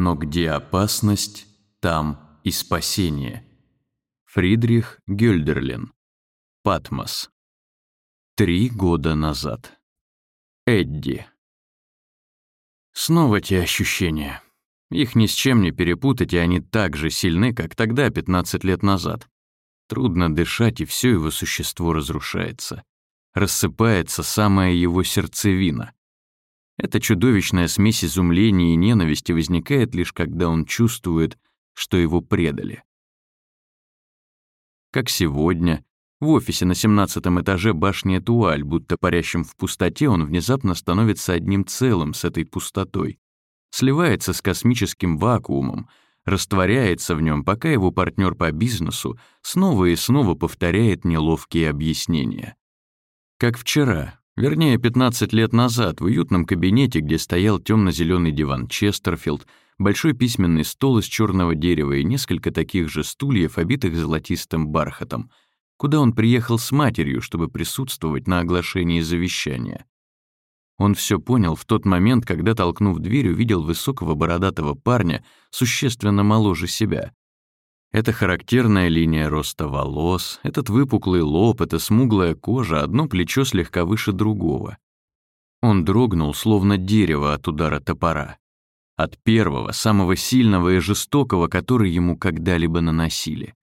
Но где опасность, там и спасение. Фридрих Гюльдерлин. Патмос. Три года назад. Эдди. Снова те ощущения. Их ни с чем не перепутать, и они так же сильны, как тогда, 15 лет назад. Трудно дышать, и все его существо разрушается. Рассыпается самая его сердцевина. Эта чудовищная смесь изумления и ненависти возникает лишь когда он чувствует, что его предали. Как сегодня, в офисе на 17 этаже башни Этуаль, будто парящим в пустоте, он внезапно становится одним целым с этой пустотой, сливается с космическим вакуумом, растворяется в нем, пока его партнер по бизнесу снова и снова повторяет неловкие объяснения. Как вчера, вернее, 15 лет назад, в уютном кабинете, где стоял темно-зеленый диван Честерфилд, большой письменный стол из черного дерева и несколько таких же стульев, обитых золотистым бархатом, куда он приехал с матерью, чтобы присутствовать на оглашении завещания. Он все понял в тот момент, когда, толкнув дверь, увидел высокого бородатого парня, существенно моложе себя. Это характерная линия роста волос, этот выпуклый лоб, эта смуглая кожа, одно плечо слегка выше другого. Он дрогнул, словно дерево от удара топора. От первого, самого сильного и жестокого, который ему когда-либо наносили.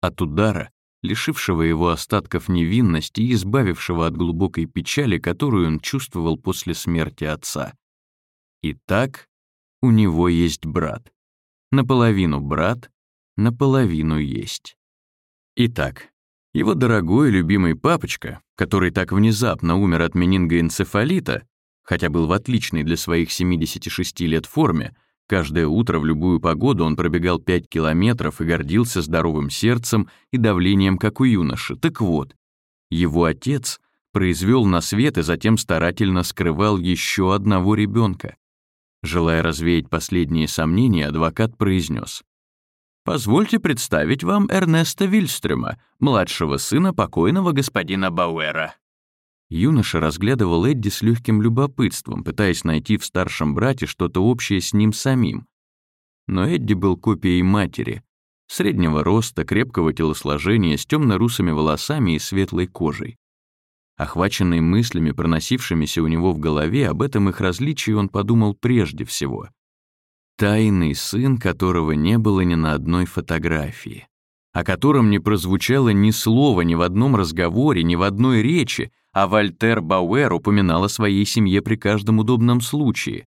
От удара, лишившего его остатков невинности и избавившего от глубокой печали, которую он чувствовал после смерти отца. Итак, у него есть брат. Наполовину брат, наполовину есть. Итак, его дорогой и любимый папочка, который так внезапно умер от менингоэнцефалита, хотя был в отличной для своих 76 лет форме, Каждое утро в любую погоду он пробегал 5 километров и гордился здоровым сердцем и давлением, как у юноши. Так вот, его отец произвел на свет и затем старательно скрывал еще одного ребенка. Желая развеять последние сомнения, адвокат произнес. «Позвольте представить вам Эрнеста Вильстрема, младшего сына покойного господина Бауэра». Юноша разглядывал Эдди с легким любопытством, пытаясь найти в старшем брате что-то общее с ним самим. Но Эдди был копией матери, среднего роста, крепкого телосложения, с темно-русыми волосами и светлой кожей. Охваченный мыслями, проносившимися у него в голове, об этом их различии он подумал прежде всего. Тайный сын, которого не было ни на одной фотографии, о котором не прозвучало ни слова ни в одном разговоре, ни в одной речи, а Вольтер Бауэр упоминал о своей семье при каждом удобном случае.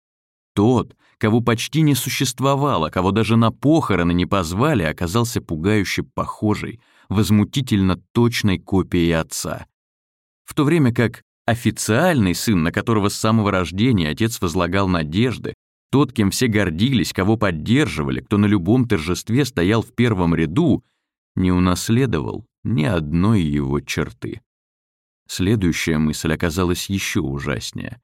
Тот, кого почти не существовало, кого даже на похороны не позвали, оказался пугающе похожей, возмутительно точной копией отца. В то время как официальный сын, на которого с самого рождения отец возлагал надежды, тот, кем все гордились, кого поддерживали, кто на любом торжестве стоял в первом ряду, не унаследовал ни одной его черты. Следующая мысль оказалась еще ужаснее.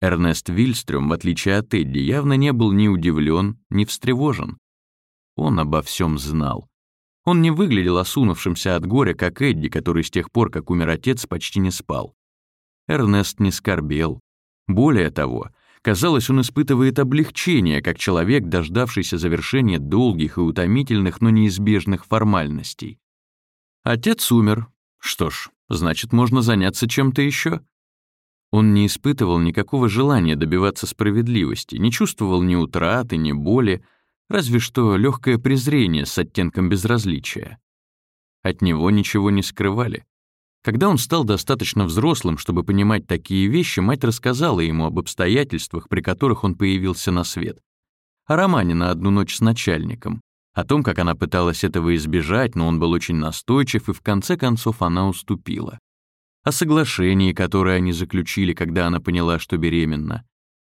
Эрнест Вильстрюм, в отличие от Эдди, явно не был ни удивлен, ни встревожен. Он обо всем знал. Он не выглядел осунувшимся от горя, как Эдди, который с тех пор, как умер отец, почти не спал. Эрнест не скорбел. Более того, казалось, он испытывает облегчение, как человек, дождавшийся завершения долгих и утомительных, но неизбежных формальностей. Отец умер. Что ж, значит, можно заняться чем-то еще. Он не испытывал никакого желания добиваться справедливости, не чувствовал ни утраты, ни боли, разве что легкое презрение с оттенком безразличия. От него ничего не скрывали. Когда он стал достаточно взрослым, чтобы понимать такие вещи, мать рассказала ему об обстоятельствах, при которых он появился на свет. О романе на одну ночь с начальником, о том, как она пыталась этого избежать, но он был очень настойчив, и в конце концов она уступила. О соглашении, которое они заключили, когда она поняла, что беременна.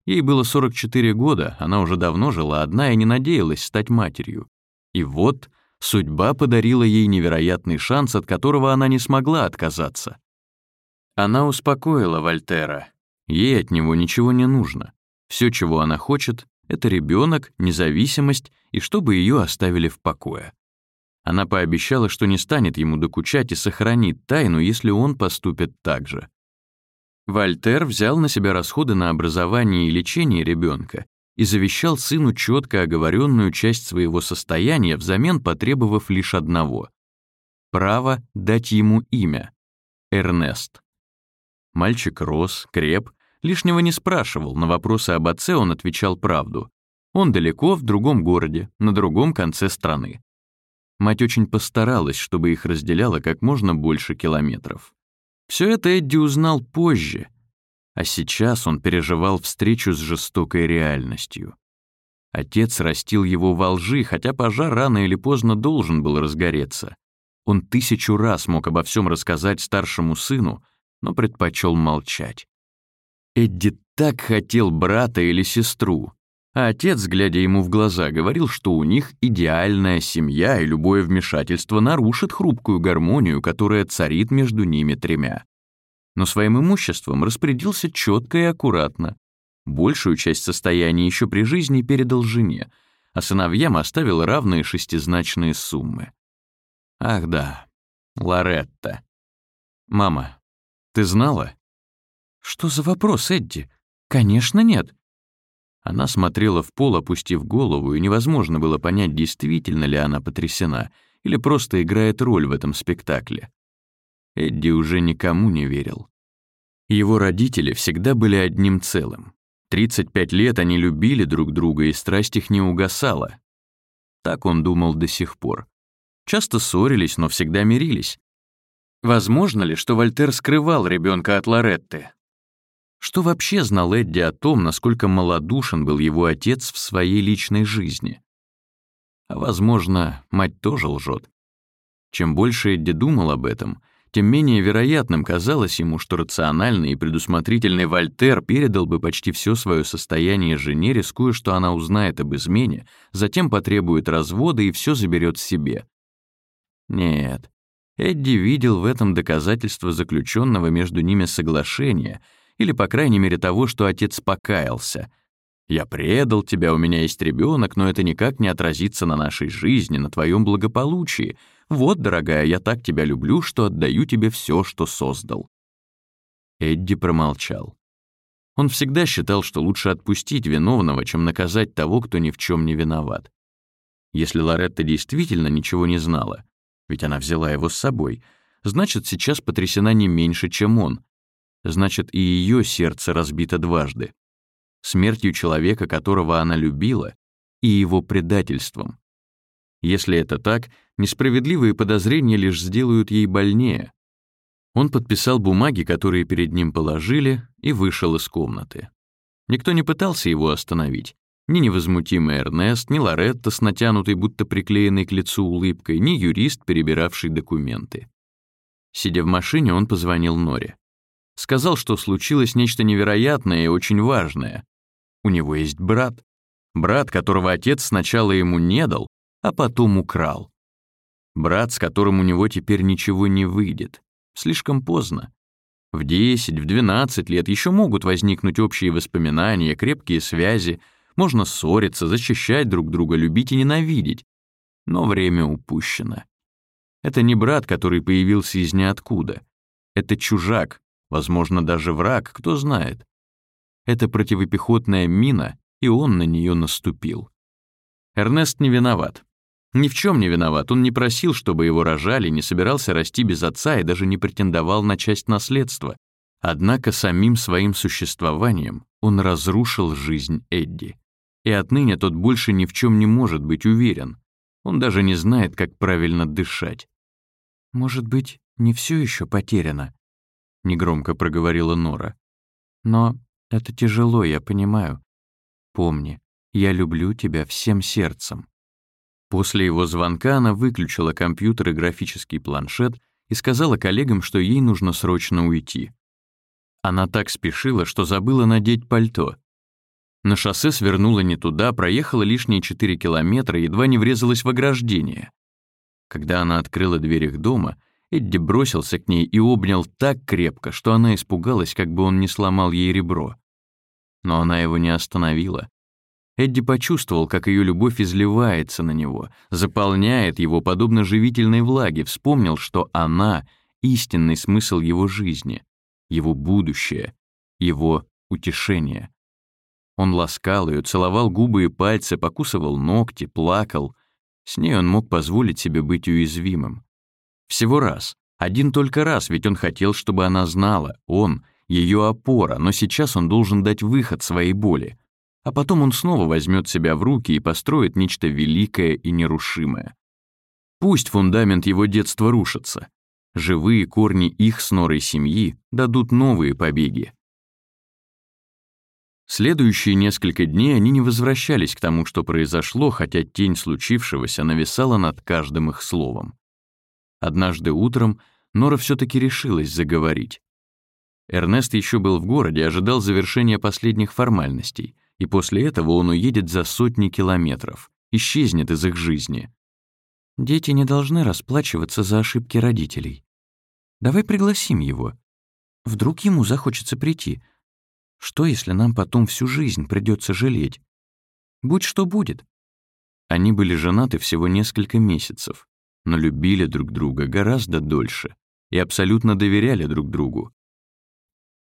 Ей было 44 года, она уже давно жила одна и не надеялась стать матерью. И вот судьба подарила ей невероятный шанс, от которого она не смогла отказаться. Она успокоила Вольтера. Ей от него ничего не нужно. Все, чего она хочет, это ребенок, независимость и чтобы ее оставили в покое. Она пообещала, что не станет ему докучать и сохранит тайну, если он поступит так же. Вольтер взял на себя расходы на образование и лечение ребенка и завещал сыну четко оговоренную часть своего состояния, взамен потребовав лишь одного — право дать ему имя — Эрнест. Мальчик рос, креп, лишнего не спрашивал, на вопросы об отце он отвечал правду. Он далеко, в другом городе, на другом конце страны. Мать очень постаралась, чтобы их разделяло как можно больше километров. Все это Эдди узнал позже, а сейчас он переживал встречу с жестокой реальностью. Отец растил его во лжи, хотя пожар рано или поздно должен был разгореться. Он тысячу раз мог обо всем рассказать старшему сыну, но предпочел молчать. Эдди так хотел брата или сестру, а отец, глядя ему в глаза, говорил, что у них идеальная семья, и любое вмешательство нарушит хрупкую гармонию, которая царит между ними тремя. Но своим имуществом распорядился четко и аккуратно. Большую часть состояния еще при жизни передал жене, а сыновьям оставил равные шестизначные суммы. Ах да, Лоретта. Мама, ты знала? Что за вопрос, Эдди? Конечно, нет. Она смотрела в пол, опустив голову, и невозможно было понять, действительно ли она потрясена или просто играет роль в этом спектакле. Эдди уже никому не верил. Его родители всегда были одним целым. 35 лет они любили друг друга, и страсть их не угасала. Так он думал до сих пор. Часто ссорились, но всегда мирились. Возможно ли, что Вольтер скрывал ребенка от Лоретты? Что вообще знал Эдди о том, насколько малодушен был его отец в своей личной жизни? А, возможно, мать тоже лжет. Чем больше Эдди думал об этом, тем менее вероятным казалось ему, что рациональный и предусмотрительный Вольтер передал бы почти все свое состояние жене, рискуя, что она узнает об измене, затем потребует развода и все заберет себе. Нет, Эдди видел в этом доказательство заключенного между ними соглашения — или, по крайней мере, того, что отец покаялся. «Я предал тебя, у меня есть ребенок, но это никак не отразится на нашей жизни, на твоем благополучии. Вот, дорогая, я так тебя люблю, что отдаю тебе все, что создал». Эдди промолчал. Он всегда считал, что лучше отпустить виновного, чем наказать того, кто ни в чем не виноват. Если Лоретта действительно ничего не знала, ведь она взяла его с собой, значит, сейчас потрясена не меньше, чем он, значит, и ее сердце разбито дважды. Смертью человека, которого она любила, и его предательством. Если это так, несправедливые подозрения лишь сделают ей больнее. Он подписал бумаги, которые перед ним положили, и вышел из комнаты. Никто не пытался его остановить. Ни невозмутимый Эрнест, ни Лоретта с натянутой, будто приклеенной к лицу улыбкой, ни юрист, перебиравший документы. Сидя в машине, он позвонил Норе. Сказал, что случилось нечто невероятное и очень важное. У него есть брат. Брат, которого отец сначала ему не дал, а потом украл. Брат, с которым у него теперь ничего не выйдет. Слишком поздно. В 10, в 12 лет еще могут возникнуть общие воспоминания, крепкие связи, можно ссориться, защищать друг друга, любить и ненавидеть. Но время упущено. Это не брат, который появился из ниоткуда. Это чужак, Возможно, даже враг, кто знает. Это противопехотная мина, и он на нее наступил. Эрнест не виноват. Ни в чем не виноват, он не просил, чтобы его рожали, не собирался расти без отца и даже не претендовал на часть наследства. Однако самим своим существованием он разрушил жизнь Эдди. И отныне тот больше ни в чем не может быть уверен. Он даже не знает, как правильно дышать. «Может быть, не все еще потеряно?» — негромко проговорила Нора. «Но это тяжело, я понимаю. Помни, я люблю тебя всем сердцем». После его звонка она выключила компьютер и графический планшет и сказала коллегам, что ей нужно срочно уйти. Она так спешила, что забыла надеть пальто. На шоссе свернула не туда, проехала лишние 4 километра и едва не врезалась в ограждение. Когда она открыла дверь их дома — Эдди бросился к ней и обнял так крепко, что она испугалась, как бы он не сломал ей ребро. Но она его не остановила. Эдди почувствовал, как ее любовь изливается на него, заполняет его подобно живительной влаге, вспомнил, что она — истинный смысл его жизни, его будущее, его утешение. Он ласкал ее, целовал губы и пальцы, покусывал ногти, плакал. С ней он мог позволить себе быть уязвимым. Всего раз. Один только раз, ведь он хотел, чтобы она знала. Он — ее опора, но сейчас он должен дать выход своей боли. А потом он снова возьмет себя в руки и построит нечто великое и нерушимое. Пусть фундамент его детства рушится. Живые корни их с Норой семьи дадут новые побеги. Следующие несколько дней они не возвращались к тому, что произошло, хотя тень случившегося нависала над каждым их словом. Однажды утром Нора все-таки решилась заговорить. Эрнест еще был в городе, ожидал завершения последних формальностей, и после этого он уедет за сотни километров, исчезнет из их жизни. Дети не должны расплачиваться за ошибки родителей. Давай пригласим его. Вдруг ему захочется прийти. Что, если нам потом всю жизнь придется жалеть? Будь что будет. Они были женаты всего несколько месяцев, но любили друг друга гораздо дольше и абсолютно доверяли друг другу.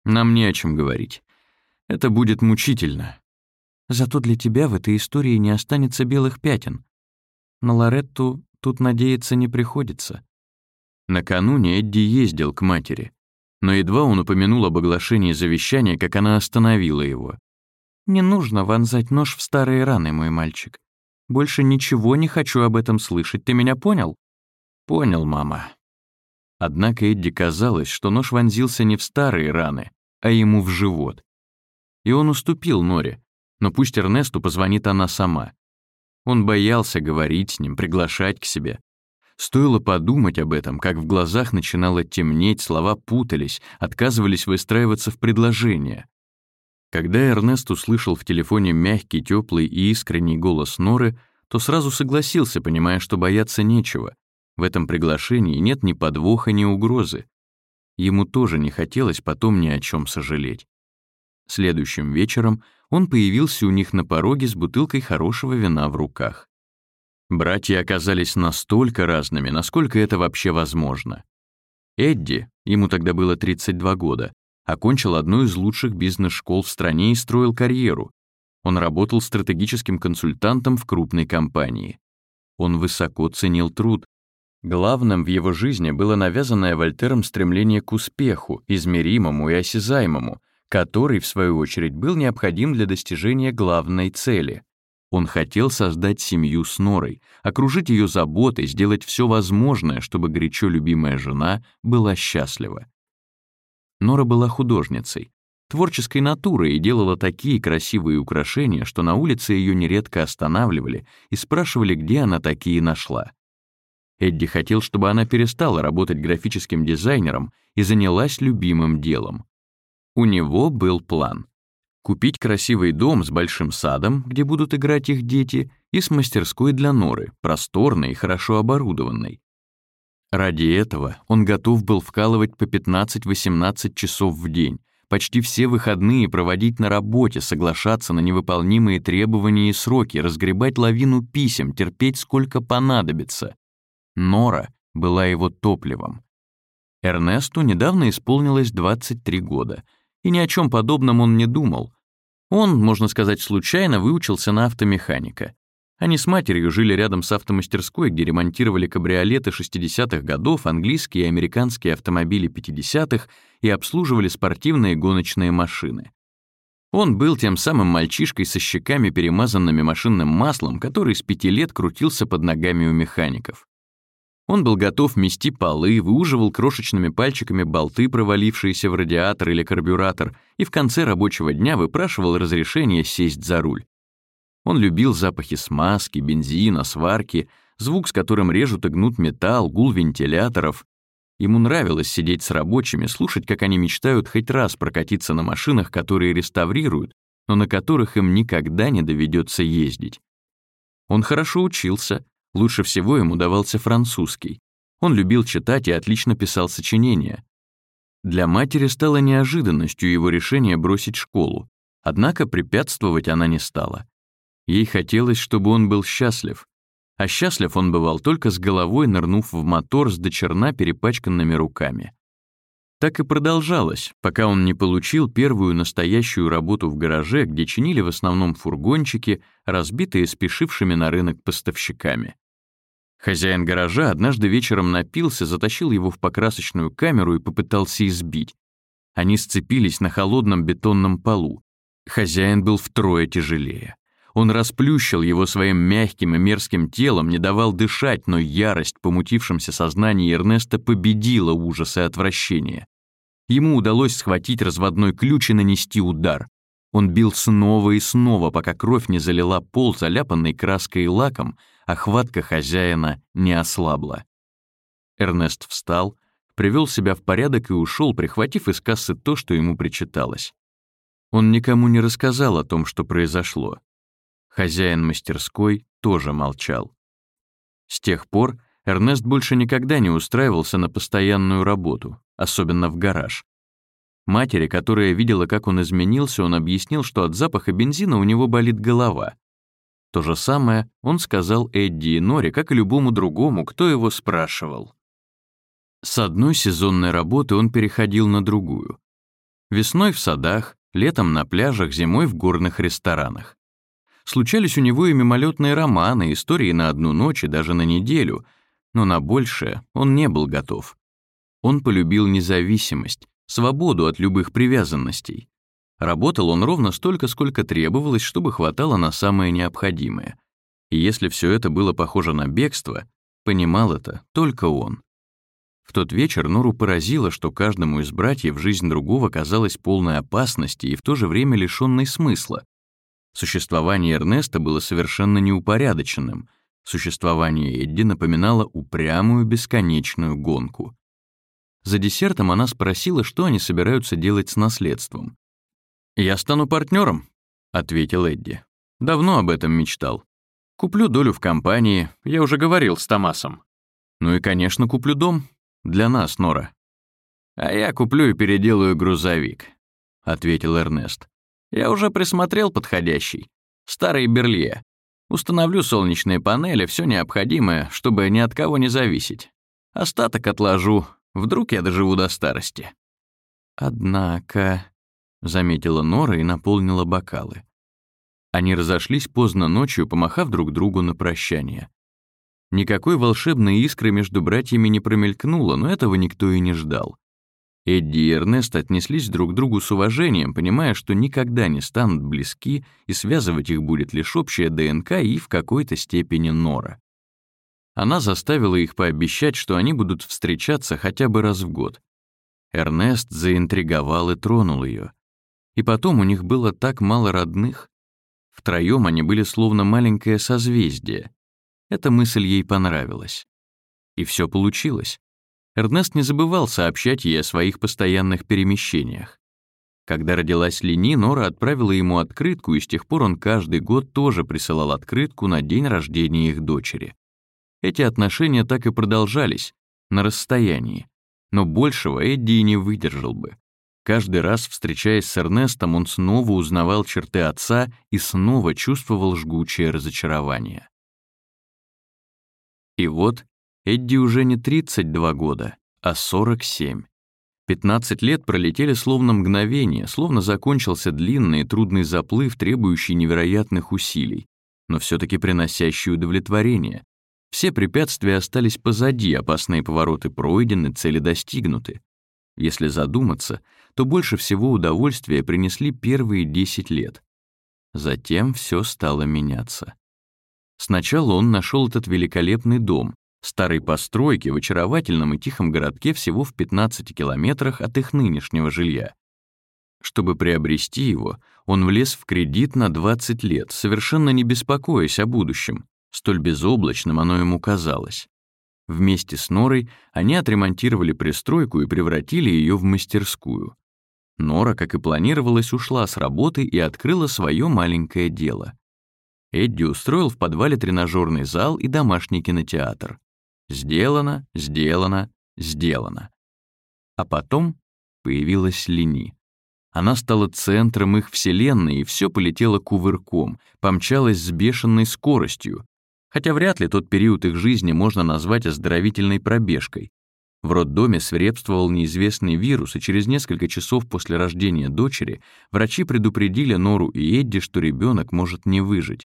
Нам не о чем говорить. Это будет мучительно. Зато для тебя в этой истории не останется белых пятен. На Лоретту тут надеяться не приходится. Накануне Эдди ездил к матери, но едва он упомянул об оглашении завещания, как она остановила его. «Не нужно вонзать нож в старые раны, мой мальчик. Больше ничего не хочу об этом слышать, ты меня понял?» «Понял, мама». Однако Эдди казалось, что нож вонзился не в старые раны, а ему в живот. И он уступил Норе, но пусть Эрнесту позвонит она сама. Он боялся говорить с ним, приглашать к себе. Стоило подумать об этом, как в глазах начинало темнеть, слова путались, отказывались выстраиваться в предложения. Когда Эрнест услышал в телефоне мягкий, теплый и искренний голос Норы, то сразу согласился, понимая, что бояться нечего. В этом приглашении нет ни подвоха, ни угрозы. Ему тоже не хотелось потом ни о чем сожалеть. Следующим вечером он появился у них на пороге с бутылкой хорошего вина в руках. Братья оказались настолько разными, насколько это вообще возможно. Эдди, ему тогда было 32 года, окончил одну из лучших бизнес-школ в стране и строил карьеру. Он работал стратегическим консультантом в крупной компании. Он высоко ценил труд. Главным в его жизни было навязанное Вольтером стремление к успеху, измеримому и осязаемому, который, в свою очередь, был необходим для достижения главной цели. Он хотел создать семью с Норой, окружить ее заботой, сделать все возможное, чтобы горячо любимая жена была счастлива. Нора была художницей, творческой натурой и делала такие красивые украшения, что на улице ее нередко останавливали и спрашивали, где она такие нашла. Эдди хотел, чтобы она перестала работать графическим дизайнером и занялась любимым делом. У него был план. Купить красивый дом с большим садом, где будут играть их дети, и с мастерской для норы, просторной и хорошо оборудованной. Ради этого он готов был вкалывать по 15-18 часов в день, почти все выходные проводить на работе, соглашаться на невыполнимые требования и сроки, разгребать лавину писем, терпеть сколько понадобится. Нора была его топливом. Эрнесту недавно исполнилось 23 года — и ни о чем подобном он не думал. Он, можно сказать, случайно выучился на автомеханика. Они с матерью жили рядом с автомастерской, где ремонтировали кабриолеты 60-х годов, английские и американские автомобили 50-х и обслуживали спортивные гоночные машины. Он был тем самым мальчишкой со щеками, перемазанными машинным маслом, который с пяти лет крутился под ногами у механиков. Он был готов мести полы, выуживал крошечными пальчиками болты, провалившиеся в радиатор или карбюратор, и в конце рабочего дня выпрашивал разрешение сесть за руль. Он любил запахи смазки, бензина, сварки, звук, с которым режут и гнут металл, гул вентиляторов. Ему нравилось сидеть с рабочими, слушать, как они мечтают хоть раз прокатиться на машинах, которые реставрируют, но на которых им никогда не доведется ездить. Он хорошо учился, Лучше всего ему давался французский. Он любил читать и отлично писал сочинения. Для матери стало неожиданностью его решение бросить школу, однако препятствовать она не стала. Ей хотелось, чтобы он был счастлив, а счастлив он бывал только с головой, нырнув в мотор с дочерна перепачканными руками. так и продолжалось, пока он не получил первую настоящую работу в гараже, где чинили в основном фургончики, разбитые спешившими на рынок поставщиками. Хозяин гаража однажды вечером напился, затащил его в покрасочную камеру и попытался избить. Они сцепились на холодном бетонном полу. Хозяин был втрое тяжелее. Он расплющил его своим мягким и мерзким телом, не давал дышать, но ярость в помутившемся сознании Эрнеста победила ужас и отвращение. Ему удалось схватить разводной ключ и нанести удар. Он бил снова и снова, пока кровь не залила пол, заляпанный краской и лаком, а хватка хозяина не ослабла. Эрнест встал, привел себя в порядок и ушел, прихватив из кассы то, что ему причиталось. Он никому не рассказал о том, что произошло. Хозяин мастерской тоже молчал. С тех пор Эрнест больше никогда не устраивался на постоянную работу, особенно в гараж. Матери, которая видела, как он изменился, он объяснил, что от запаха бензина у него болит голова. То же самое он сказал Эдди и Норе, как и любому другому, кто его спрашивал. С одной сезонной работы он переходил на другую. Весной в садах, летом на пляжах, зимой в горных ресторанах. Случались у него и мимолетные романы, истории на одну ночь и даже на неделю, но на большее он не был готов. Он полюбил независимость, свободу от любых привязанностей. Работал он ровно столько, сколько требовалось, чтобы хватало на самое необходимое. И если все это было похоже на бегство, понимал это только он. В тот вечер Нору поразило, что каждому из братьев жизнь другого казалась полной опасности и в то же время лишённой смысла. Существование Эрнеста было совершенно неупорядоченным. Существование Эдди напоминало упрямую бесконечную гонку. За десертом она спросила, что они собираются делать с наследством. «Я стану партнером», — ответил Эдди. «Давно об этом мечтал. Куплю долю в компании, я уже говорил с Томасом. Ну и, конечно, куплю дом. Для нас, Нора». «А я куплю и переделаю грузовик», — ответил Эрнест. «Я уже присмотрел подходящий. Старый Берлье. Установлю солнечные панели, все необходимое, чтобы ни от кого не зависеть. Остаток отложу, Вдруг я доживу до старости. Однако, — заметила Нора и наполнила бокалы. Они разошлись поздно ночью, помахав друг другу на прощание. Никакой волшебной искры между братьями не промелькнуло, но этого никто и не ждал. Эдди и Эрнест отнеслись друг к другу с уважением, понимая, что никогда не станут близки, и связывать их будет лишь общая ДНК и в какой-то степени Нора. Она заставила их пообещать, что они будут встречаться хотя бы раз в год. Эрнест заинтриговал и тронул ее. И потом у них было так мало родных. Втроем они были словно маленькое созвездие. Эта мысль ей понравилась. И все получилось. Эрнест не забывал сообщать ей о своих постоянных перемещениях. Когда родилась Лени, Нора отправила ему открытку, и с тех пор он каждый год тоже присылал открытку на день рождения их дочери. Эти отношения так и продолжались, на расстоянии. Но большего Эдди и не выдержал бы. Каждый раз, встречаясь с Эрнестом, он снова узнавал черты отца и снова чувствовал жгучее разочарование. И вот Эдди уже не 32 года, а 47. 15 лет пролетели словно мгновение, словно закончился длинный и трудный заплыв, требующий невероятных усилий, но все таки приносящий удовлетворение, все препятствия остались позади, опасные повороты пройдены, цели достигнуты. Если задуматься, то больше всего удовольствия принесли первые 10 лет. Затем все стало меняться. Сначала он нашел этот великолепный дом, старой постройки в очаровательном и тихом городке всего в 15 километрах от их нынешнего жилья. Чтобы приобрести его, он влез в кредит на 20 лет, совершенно не беспокоясь о будущем. Столь безоблачным оно ему казалось. Вместе с Норой они отремонтировали пристройку и превратили ее в мастерскую. Нора, как и планировалось, ушла с работы и открыла свое маленькое дело. Эдди устроил в подвале тренажерный зал и домашний кинотеатр. Сделано, сделано, сделано. А потом появилась Лини. Она стала центром их вселенной, и все полетело кувырком, помчалось с бешеной скоростью, хотя вряд ли тот период их жизни можно назвать оздоровительной пробежкой. В роддоме свирепствовал неизвестный вирус, и через несколько часов после рождения дочери врачи предупредили Нору и Эдди, что ребенок может не выжить.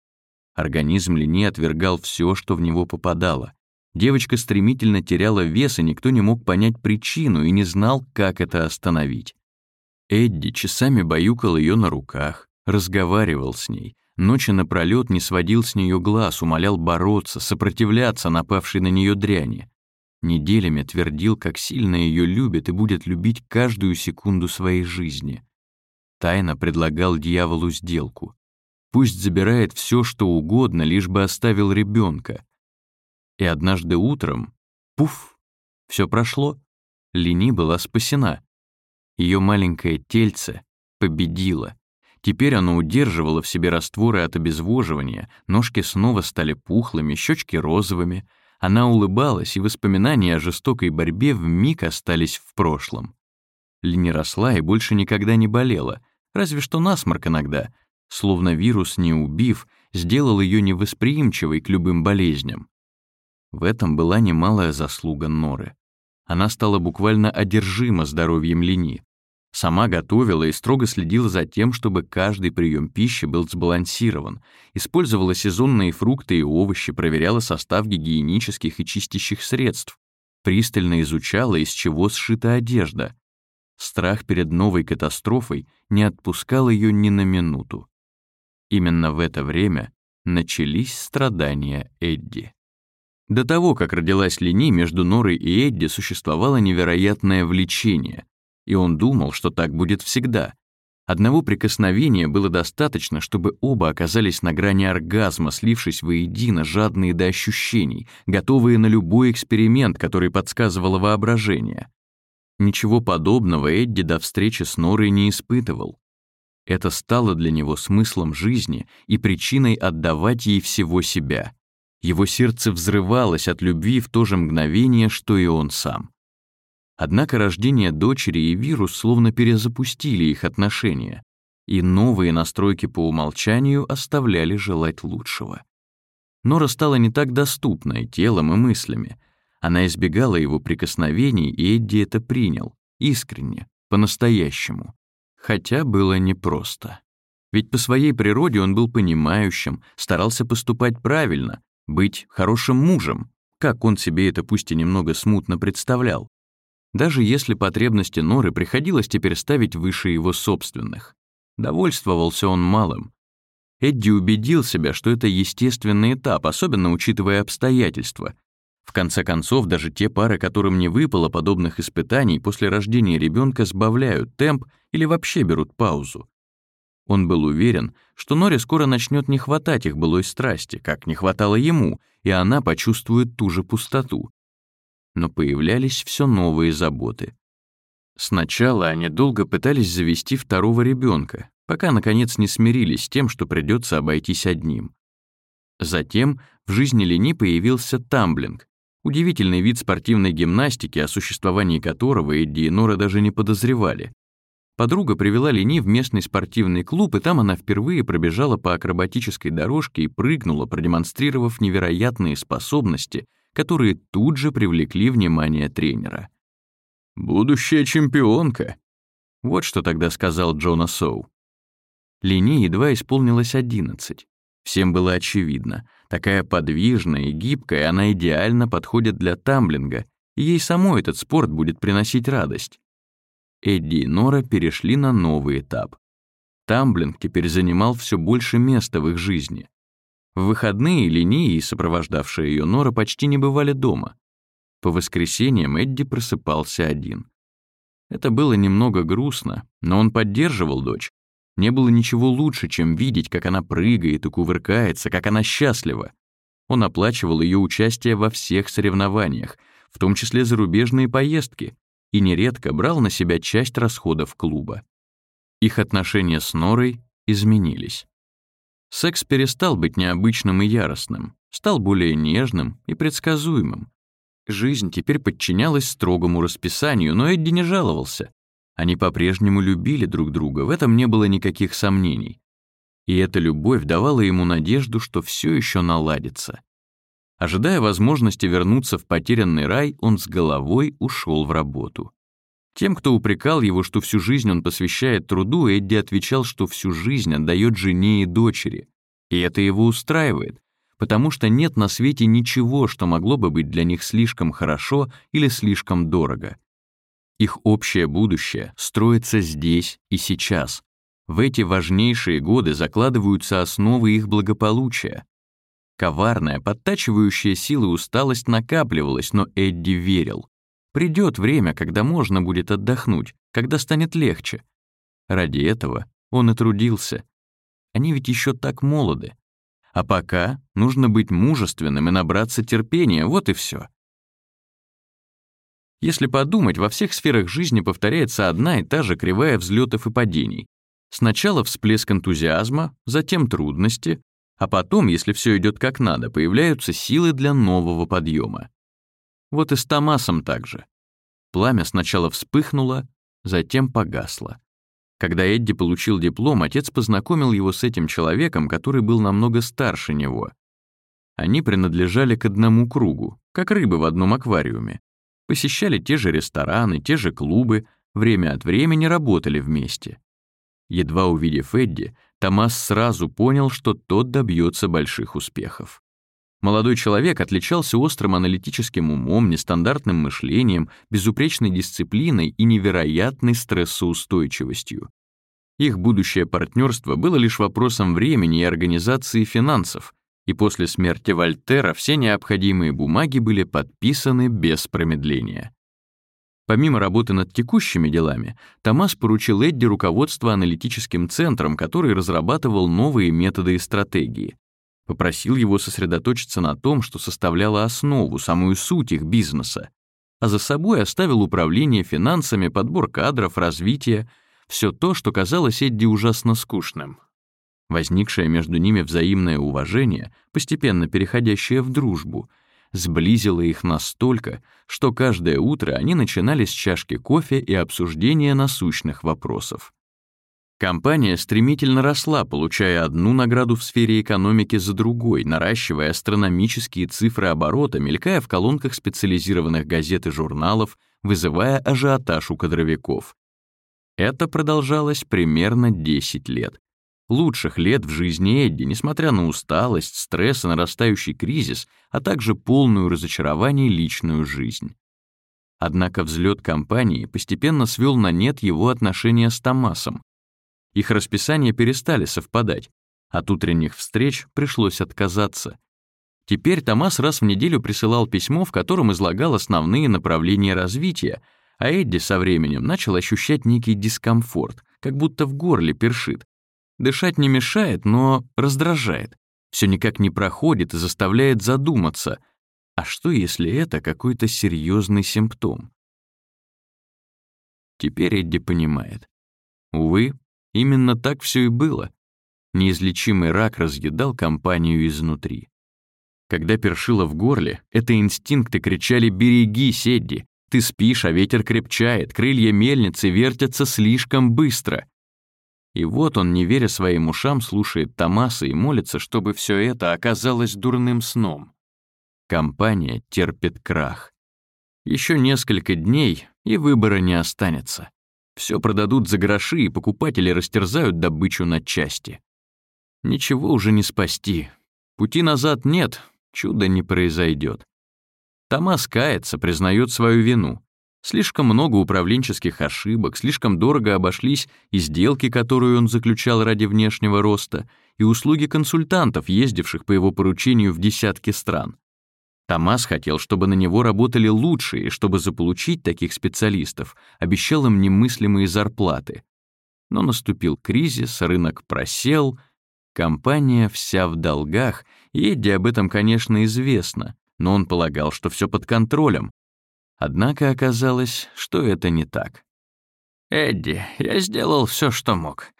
Организм Лени отвергал все, что в него попадало. Девочка стремительно теряла вес, и никто не мог понять причину и не знал, как это остановить. Эдди часами баюкал ее на руках, разговаривал с ней, ночи напролет не сводил с нее глаз, умолял бороться, сопротивляться напавшей на нее дряни. Неделями твердил, как сильно ее любит и будет любить каждую секунду своей жизни. Тайно предлагал дьяволу сделку. Пусть забирает все, что угодно, лишь бы оставил ребенка. И однажды утром, пуф, все прошло. Лени была спасена. Ее маленькое тельце победило. Теперь оно удерживало в себе растворы от обезвоживания, ножки снова стали пухлыми, щечки розовыми. Она улыбалась, и воспоминания о жестокой борьбе вмиг остались в прошлом. Лени росла и больше никогда не болела, разве что насморк иногда, словно вирус, не убив, сделал ее невосприимчивой к любым болезням. В этом была немалая заслуга Норы. Она стала буквально одержима здоровьем Лени. Сама готовила и строго следила за тем, чтобы каждый прием пищи был сбалансирован, использовала сезонные фрукты и овощи, проверяла состав гигиенических и чистящих средств, пристально изучала, из чего сшита одежда. Страх перед новой катастрофой не отпускал ее ни на минуту. Именно в это время начались страдания Эдди. До того, как родилась Лени, между Норой и Эдди существовало невероятное влечение, и он думал, что так будет всегда. Одного прикосновения было достаточно, чтобы оба оказались на грани оргазма, слившись воедино, жадные до ощущений, готовые на любой эксперимент, который подсказывало воображение. Ничего подобного Эдди до встречи с Норой не испытывал. Это стало для него смыслом жизни и причиной отдавать ей всего себя. Его сердце взрывалось от любви в то же мгновение, что и он сам. Однако рождение дочери и вирус словно перезапустили их отношения, и новые настройки по умолчанию оставляли желать лучшего. Нора стала не так доступна и телом, и мыслями. Она избегала его прикосновений, и Эдди это принял, искренне, по-настоящему. Хотя было непросто. Ведь по своей природе он был понимающим, старался поступать правильно, быть хорошим мужем, как он себе это пусть и немного смутно представлял. Даже если потребности Норы приходилось теперь ставить выше его собственных. Довольствовался он малым. Эдди убедил себя, что это естественный этап, особенно учитывая обстоятельства, в конце концов, даже те пары, которым не выпало подобных испытаний, после рождения ребенка сбавляют темп или вообще берут паузу. Он был уверен, что Норе скоро начнет не хватать их былой страсти, как не хватало ему, и она почувствует ту же пустоту. Но появлялись все новые заботы. Сначала они долго пытались завести второго ребенка, пока, наконец, не смирились с тем, что придется обойтись одним. Затем в жизни Лени появился тамблинг, Удивительный вид спортивной гимнастики, о существовании которого Эдди и Нора даже не подозревали. Подруга привела Лени в местный спортивный клуб, и там она впервые пробежала по акробатической дорожке и прыгнула, продемонстрировав невероятные способности, которые тут же привлекли внимание тренера. «Будущая чемпионка!» Вот что тогда сказал Джона Соу. Лени едва исполнилось одиннадцать. Всем было очевидно. Такая подвижная и гибкая, она идеально подходит для тамблинга, и ей самой этот спорт будет приносить радость. Эдди и Нора перешли на новый этап. Тамблинг теперь занимал все больше места в их жизни. В выходные линии, сопровождавшие ее Нора, почти не бывали дома. По воскресеньям Эдди просыпался один. Это было немного грустно, но он поддерживал дочь, не было ничего лучше, чем видеть, как она прыгает и кувыркается, как она счастлива. Он оплачивал ее участие во всех соревнованиях, в том числе зарубежные поездки, и нередко брал на себя часть расходов клуба. Их отношения с Норой изменились. Секс перестал быть необычным и яростным, стал более нежным и предсказуемым. Жизнь теперь подчинялась строгому расписанию, но Эдди не жаловался. Они по-прежнему любили друг друга, в этом не было никаких сомнений. И эта любовь давала ему надежду, что все еще наладится. Ожидая возможности вернуться в потерянный рай, он с головой ушел в работу. Тем, кто упрекал его, что всю жизнь он посвящает труду, Эдди отвечал, что всю жизнь отдает жене и дочери. И это его устраивает, потому что нет на свете ничего, что могло бы быть для них слишком хорошо или слишком дорого. Их общее будущее строится здесь и сейчас. В эти важнейшие годы закладываются основы их благополучия. Коварная, подтачивающая силы усталость накапливалась, но Эдди верил. Придет время, когда можно будет отдохнуть, когда станет легче. Ради этого он и трудился. Они ведь еще так молоды. А пока нужно быть мужественным и набраться терпения, вот и все. Если подумать, во всех сферах жизни повторяется одна и та же кривая взлетов и падений. Сначала всплеск энтузиазма, затем трудности, а потом, если все идет как надо, появляются силы для нового подъема. Вот и с Томасом также. Пламя сначала вспыхнуло, затем погасло. Когда Эдди получил диплом, отец познакомил его с этим человеком, который был намного старше него. Они принадлежали к одному кругу, как рыбы в одном аквариуме. Посещали те же рестораны, те же клубы, время от времени работали вместе. Едва увидев Эдди, Томас сразу понял, что тот добьется больших успехов. Молодой человек отличался острым аналитическим умом, нестандартным мышлением, безупречной дисциплиной и невероятной стрессоустойчивостью. Их будущее партнерство было лишь вопросом времени и организации финансов, и после смерти Вольтера все необходимые бумаги были подписаны без промедления. Помимо работы над текущими делами, Томас поручил Эдди руководство аналитическим центром, который разрабатывал новые методы и стратегии. Попросил его сосредоточиться на том, что составляло основу, самую суть их бизнеса. А за собой оставил управление финансами, подбор кадров, развитие, все то, что казалось Эдди ужасно скучным. Возникшее между ними взаимное уважение, постепенно переходящее в дружбу — сблизило их настолько, что каждое утро они начинали с чашки кофе и обсуждения насущных вопросов. Компания стремительно росла, получая одну награду в сфере экономики за другой, наращивая астрономические цифры оборота, мелькая в колонках специализированных газет и журналов, вызывая ажиотаж у кадровиков. Это продолжалось примерно 10 лет, лучших лет в жизни Эдди, несмотря на усталость, стресс и нарастающий кризис, а также полную разочарование личную жизнь. Однако взлет компании постепенно свел на нет его отношения с Томасом. Их расписания перестали совпадать. От утренних встреч пришлось отказаться. Теперь Томас раз в неделю присылал письмо, в котором излагал основные направления развития, а Эдди со временем начал ощущать некий дискомфорт, как будто в горле першит, Дышать не мешает, но раздражает. Все никак не проходит и заставляет задуматься. А что, если это какой-то серьезный симптом? Теперь Эдди понимает. Увы, именно так все и было. Неизлечимый рак разъедал компанию изнутри. Когда першило в горле, это инстинкты кричали «Берегись, Эдди! Ты спишь, а ветер крепчает, крылья мельницы вертятся слишком быстро!» И вот он, не веря своим ушам, слушает Томаса и молится, чтобы все это оказалось дурным сном. Компания терпит крах. Еще несколько дней, и выбора не останется. Все продадут за гроши, и покупатели растерзают добычу на части. Ничего уже не спасти. Пути назад нет, чуда не произойдет. Томас кается, признает свою вину. Слишком много управленческих ошибок, слишком дорого обошлись и сделки, которые он заключал ради внешнего роста, и услуги консультантов, ездивших по его поручению в десятки стран. Томас хотел, чтобы на него работали лучшие, и чтобы заполучить таких специалистов, обещал им немыслимые зарплаты. Но наступил кризис, рынок просел, компания вся в долгах, и Эдди об этом, конечно, известно, но он полагал, что все под контролем, Однако оказалось, что это не так. «Эдди, я сделал все, что мог.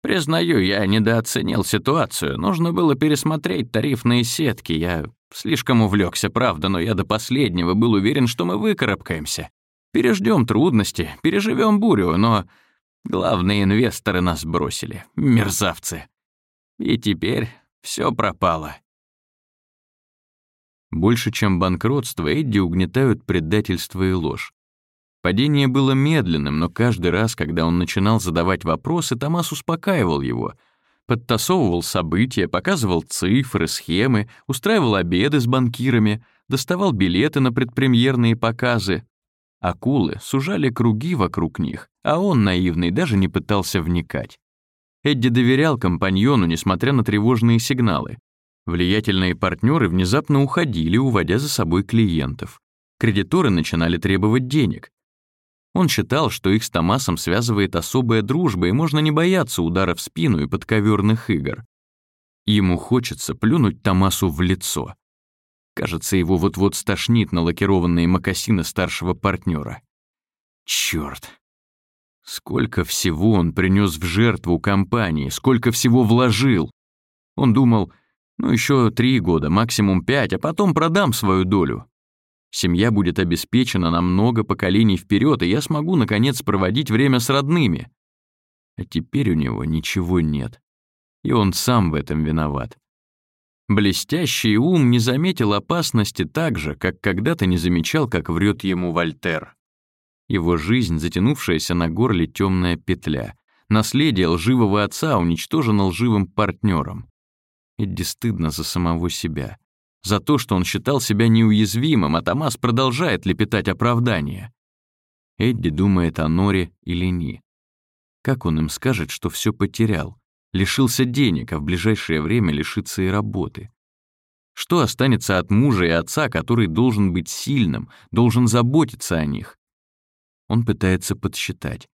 Признаю, я недооценил ситуацию. Нужно было пересмотреть тарифные сетки. Я слишком увлекся, правда, но я до последнего был уверен, что мы выкарабкаемся. Переждем трудности, переживем бурю, но главные инвесторы нас бросили. Мерзавцы. И теперь все пропало. Больше, чем банкротство, Эдди угнетают предательство и ложь. Падение было медленным, но каждый раз, когда он начинал задавать вопросы, Томас успокаивал его, подтасовывал события, показывал цифры, схемы, устраивал обеды с банкирами, доставал билеты на предпремьерные показы. Акулы сужали круги вокруг них, а он, наивный, даже не пытался вникать. Эдди доверял компаньону, несмотря на тревожные сигналы. Влиятельные партнеры внезапно уходили, уводя за собой клиентов. Кредиторы начинали требовать денег. Он считал, что их с Томасом связывает особая дружба, и можно не бояться удара в спину и подковерных игр. Ему хочется плюнуть Томасу в лицо. Кажется, его вот-вот стошнит на лакированные мокасины старшего партнера. Черт! Сколько всего он принес в жертву компании, сколько всего вложил. Он думал, ну еще три года, максимум пять, а потом продам свою долю. Семья будет обеспечена на много поколений вперед, и я смогу, наконец, проводить время с родными. А теперь у него ничего нет. И он сам в этом виноват. Блестящий ум не заметил опасности так же, как когда-то не замечал, как врет ему Вольтер. Его жизнь, затянувшаяся на горле темная петля. Наследие лживого отца уничтожено лживым партнером. Эдди стыдно за самого себя за то, что он считал себя неуязвимым, а Томас продолжает лепетать оправдания. Эдди думает о Норе и Лени. Как он им скажет, что все потерял, лишился денег, а в ближайшее время лишится и работы? Что останется от мужа и отца, который должен быть сильным, должен заботиться о них? Он пытается подсчитать.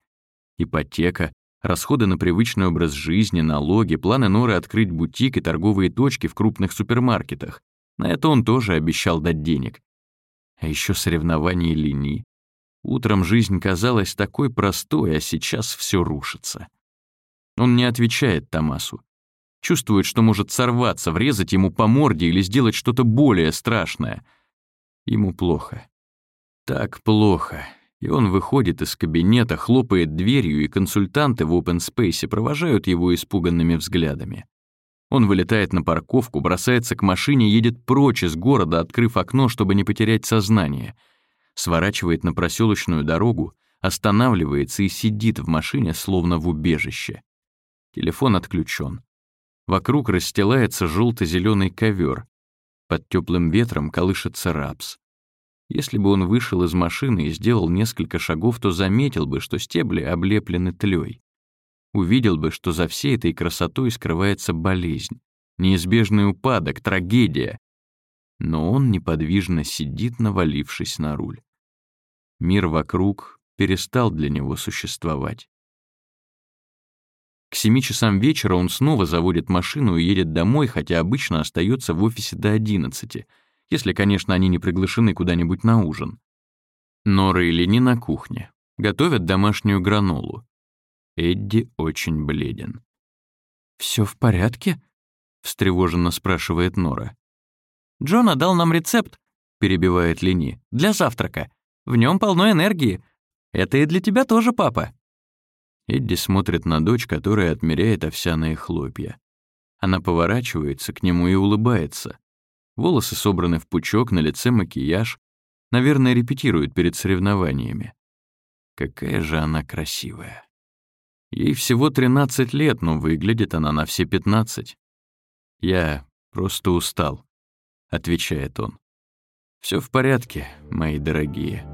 Ипотека, расходы на привычный образ жизни, налоги, планы Норы открыть бутик и торговые точки в крупных супермаркетах. На это он тоже обещал дать денег. А еще соревнования линии. Утром жизнь казалась такой простой, а сейчас все рушится. Он не отвечает Томасу. Чувствует, что может сорваться, врезать ему по морде или сделать что-то более страшное. Ему плохо. Так плохо. И он выходит из кабинета, хлопает дверью, и консультанты в open space провожают его испуганными взглядами. Он вылетает на парковку, бросается к машине, едет прочь из города, открыв окно, чтобы не потерять сознание. Сворачивает на проселочную дорогу, останавливается и сидит в машине, словно в убежище. Телефон отключен. Вокруг расстилается желто-зеленый ковер. Под теплым ветром колышется рапс. Если бы он вышел из машины и сделал несколько шагов, то заметил бы, что стебли облеплены тлей увидел бы, что за всей этой красотой скрывается болезнь, неизбежный упадок, трагедия. Но он неподвижно сидит, навалившись на руль. Мир вокруг перестал для него существовать. К семи часам вечера он снова заводит машину и едет домой, хотя обычно остается в офисе до одиннадцати, если, конечно, они не приглашены куда-нибудь на ужин. Нора и Лени на кухне. Готовят домашнюю гранолу. Эдди очень бледен. «Все в порядке?» — встревоженно спрашивает Нора. «Джона дал нам рецепт», — перебивает Лени, — «для завтрака. В нем полно энергии. Это и для тебя тоже, папа». Эдди смотрит на дочь, которая отмеряет овсяные хлопья. Она поворачивается к нему и улыбается. Волосы собраны в пучок, на лице макияж. Наверное, репетирует перед соревнованиями. Какая же она красивая. Ей всего 13 лет, но выглядит она на все 15. «Я просто устал», — отвечает он. Все в порядке, мои дорогие».